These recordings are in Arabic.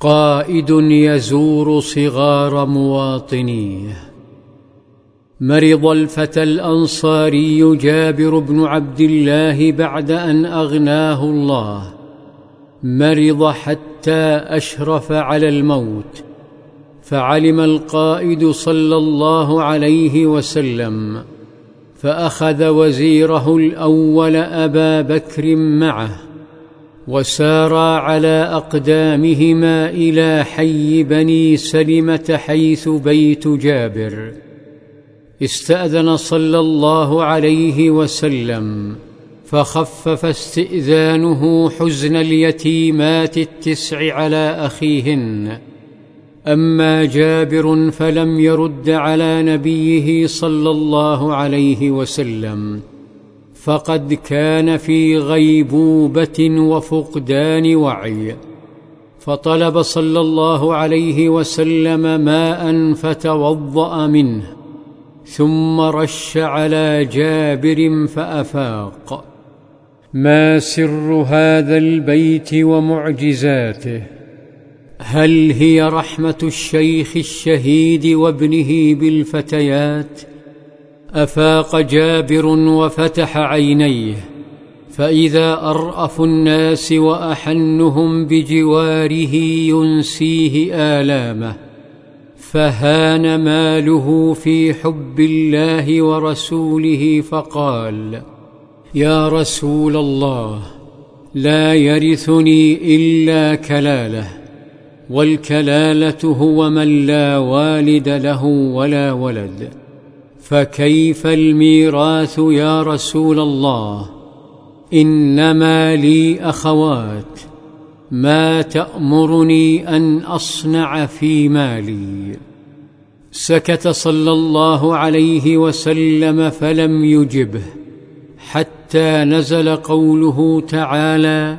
قائد يزور صغار مواطنيه. مرض الفتى الأنصاري جابر بن عبد الله بعد أن أغناه الله. مرض حتى أشرف على الموت. فعلم القائد صلى الله عليه وسلم. فأخذ وزيره الأول أبا بكر معه. وسارا على أقدامهما إلى حي بني سلمة حيث بيت جابر. استأذن صلى الله عليه وسلم فخفف استئذانه حزن اليتيمات التسع على أخيهن. أما جابر فلم يرد على نبيه صلى الله عليه وسلم. فقد كان في غيبوبة وفقدان وعي. فطلب صلى الله عليه وسلم ماء فتوضأ منه ثم رش على جابر فأفاق. ما سر هذا البيت ومعجزاته؟ هل هي رحمة الشيخ الشهيد وابنه بالفتيات؟ أفاق جابر وفتح عينيه فإذا أرأف الناس وأحنهم بجواره ينسيه آلامه فهان ماله في حب الله ورسوله فقال يا رسول الله لا يرثني إلا كلاله والكلالة هو من لا والد له ولا ولد. فكيف الميراث يا رسول الله؟ إنما لي أخوات ما تأمرني أن أصنع في مالي. سكت صلى الله عليه وسلم فلم يجبه حتى نزل قوله تعالى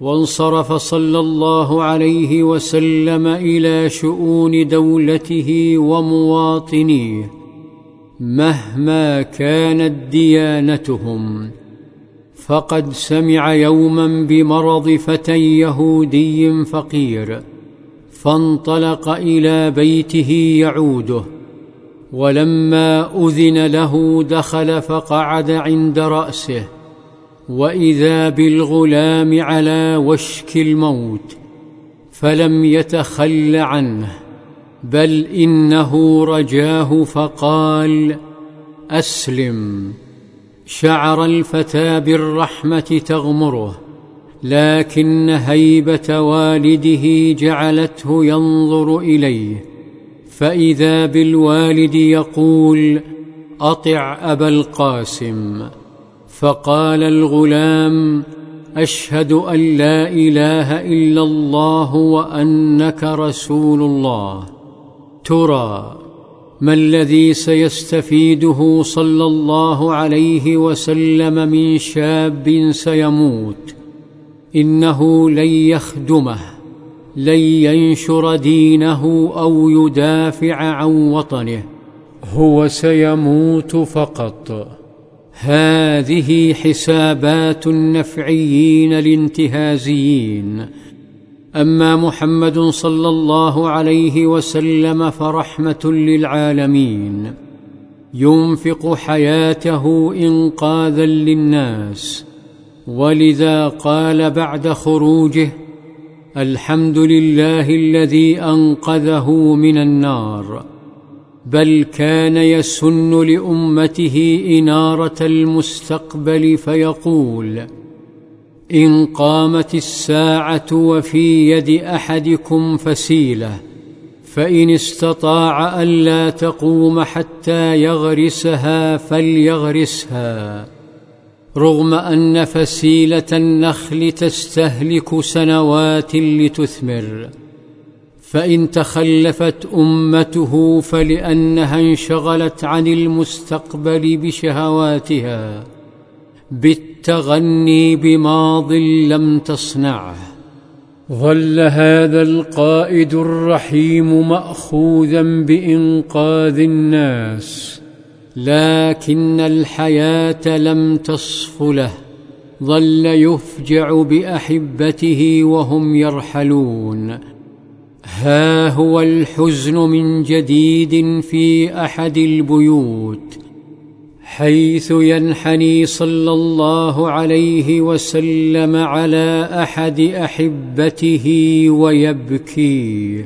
وانصرف صلى الله عليه وسلم إلى شؤون دولته ومواطنيه مهما كانت ديانتهم. فقد سمع يوما بمرض فتى يهودي فقير فانطلق إلى بيته يعوده ولما أذن له دخل فقعد عند رأسه وإذا بالغلام على وشك الموت فلم يتخل عنه بل إنه رجاه فقال أسلم شعر الفتى بالرحمة تغمره لكن هيبة والده جعلته ينظر إليه. فإذا بالوالد يقول أطع أبا القاسم. فقال الغلام أشهد أن لا إله إلا الله وأنك رسول الله. ترى ما الذي سيستفيده صلى الله عليه وسلم من شاب سيموت. إنه لن يخدمه لن ينشر دينه أو يدافع عن وطنه. هو سيموت فقط. هذه حسابات النفعيين الانتهازيين. أما محمد صلى الله عليه وسلم فرحمة للعالمين. ينفق حياته إنقاذا للناس. ولذا قال بعد خروجه الحمد لله الذي أنقذه من النار. بل كان يسن لأمته إنارة المستقبل فيقول إن قامت الساعة وفي يد أحدكم فسيلة فإن استطاع ألا تقوم حتى يغرسها فليغرسها. رغم أن فسيلة النخل تستهلك سنوات لتثمر. فإن تخلفت أمته فلأنها انشغلت عن المستقبل بشهواتها بالتغني بماض لم تصنعه. ظل هذا القائد الرحيم مأخوذا بإنقاذ الناس لكن الحياة لم تصف له. ظل يفجع بأحبته وهم يرحلون. ها هو الحزن من جديد في أحد البيوت حيث ينحني صلى الله عليه وسلم على أحد أحبته ويبكي